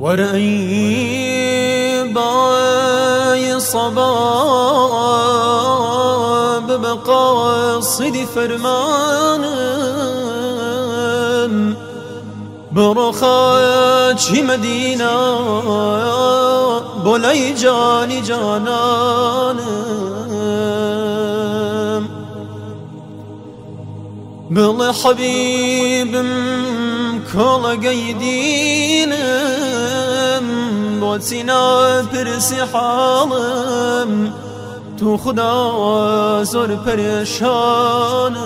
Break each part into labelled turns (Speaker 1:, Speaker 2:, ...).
Speaker 1: ورأي باي صباب بمقاصد فرمان برخاش مدينة بولي جاني بڵێ حەبیبم کۆڵە گەیدینم بۆچی ناپرسی حاڵم تو خدا زۆر پەرێشانم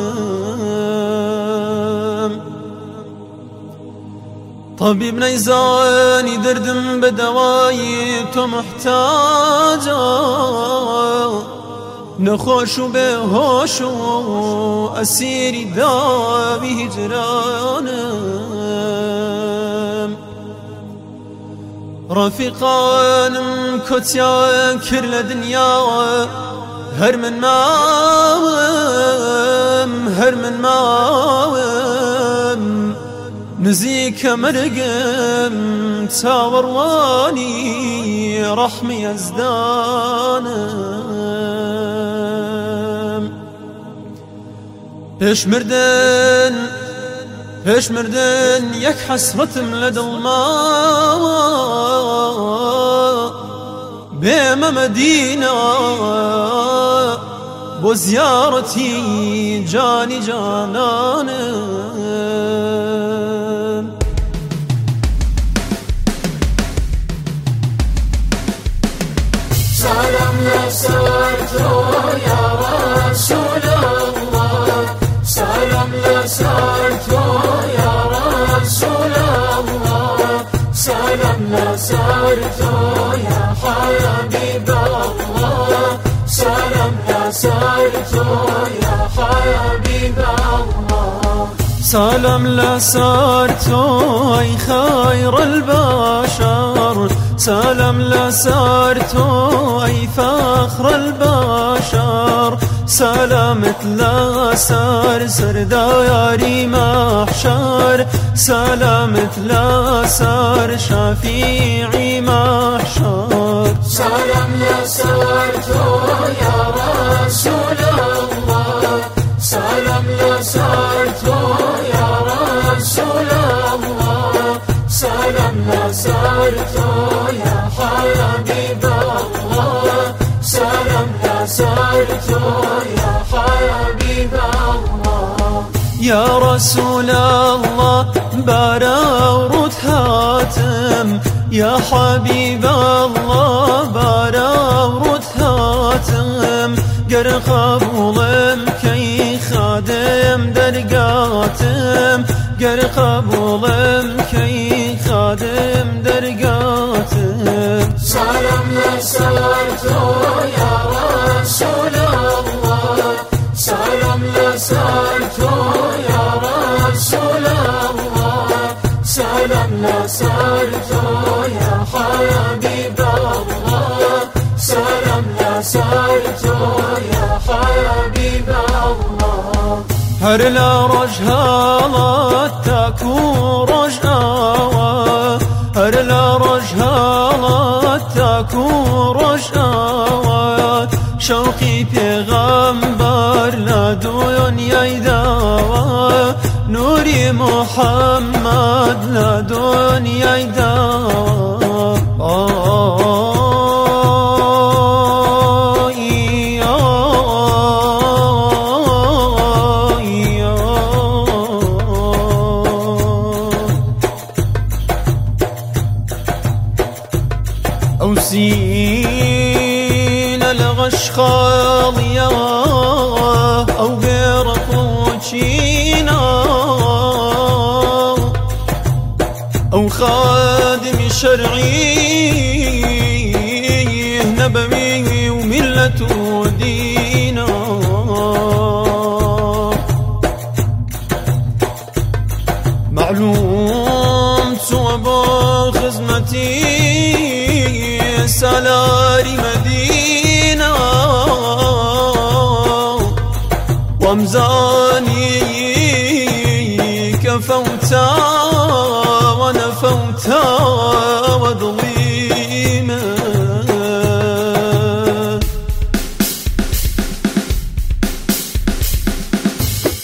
Speaker 1: طبيب نيزاني دردم بدواي تو محتاجه نخوش و به هوش و اسیری داوی هجرانم. رفیقانم کتیا کر لدنیا هر من ماوم هر من ماوم. نزيك مرقم تاورواني رحمي ازدانم إيش مردن إيش مردن يك حسرتم لدى الماء. بيما مدينة وزيارتي جاني جانانم
Speaker 2: سلام لسر تو یا رسول الله سلام لسر تو یا حبیب الله سلام
Speaker 1: ای خیر البشر. سلام لسر تو ای فخر البشر. سلامت لسار سرداري محشر. سلامت لسار شفيعي محشر.
Speaker 2: رسول الله تو حبيب الله يا حبيب الله
Speaker 1: يا رسول الله ورود هاتم. يا حبيب الله ورود هاتم. گر قبولم كي خادم درقاتم. گر قبولم كي خادم درقاتم
Speaker 2: سلام لسرت يا رسول الله سلام لسرت يا رسول الله سلام لسرت يا حبيب الله سلام لسرت يا حبيب الله
Speaker 1: هر هرلا رج تاكو ورج آوا. هرلا رج هالاتك رج آوا. شوقي پیغمبر لدویان ییدوا نوری محمد لدویان ییدوا أوسين الغشخال يا أو غير قوتشينا أو خادم شرعي نبوي وملة دينا رمزاني كفوتا ونفوتا وظليما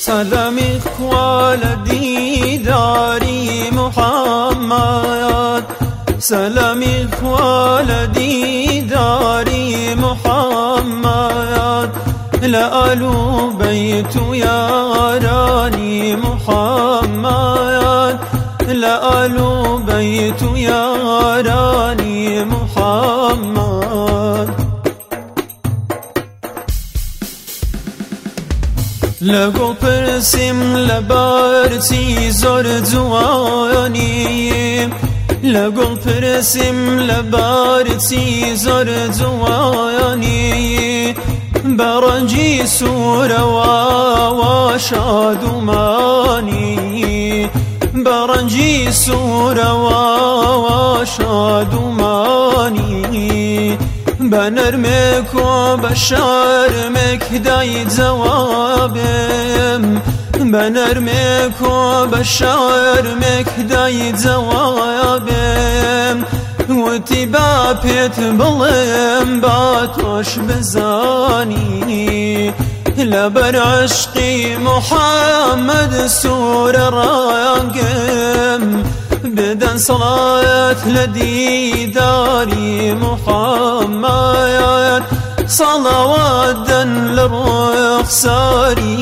Speaker 1: سلامي والدي داري محمد. سلامي والدي لآل بيت ياراني محمد. لآل بيت ياراني محمد. لگو پرسیم لبارتی زور جوانیم لگل پرسیم لبارتی زور جوانی. برنجی سور و شادمانی برنجی سور و شادمانی بنرمك وبشارمك دايت زوابم بنرمك وبشارمك دايت زوابم وتي بابيت بڵێم باتۆش بزانی لەبەر عشقی محەممەد سوورە ڕاگەم بدەن سەڵات لە دیداری محەممایان سەڵاوادەن لە ڕۆخساری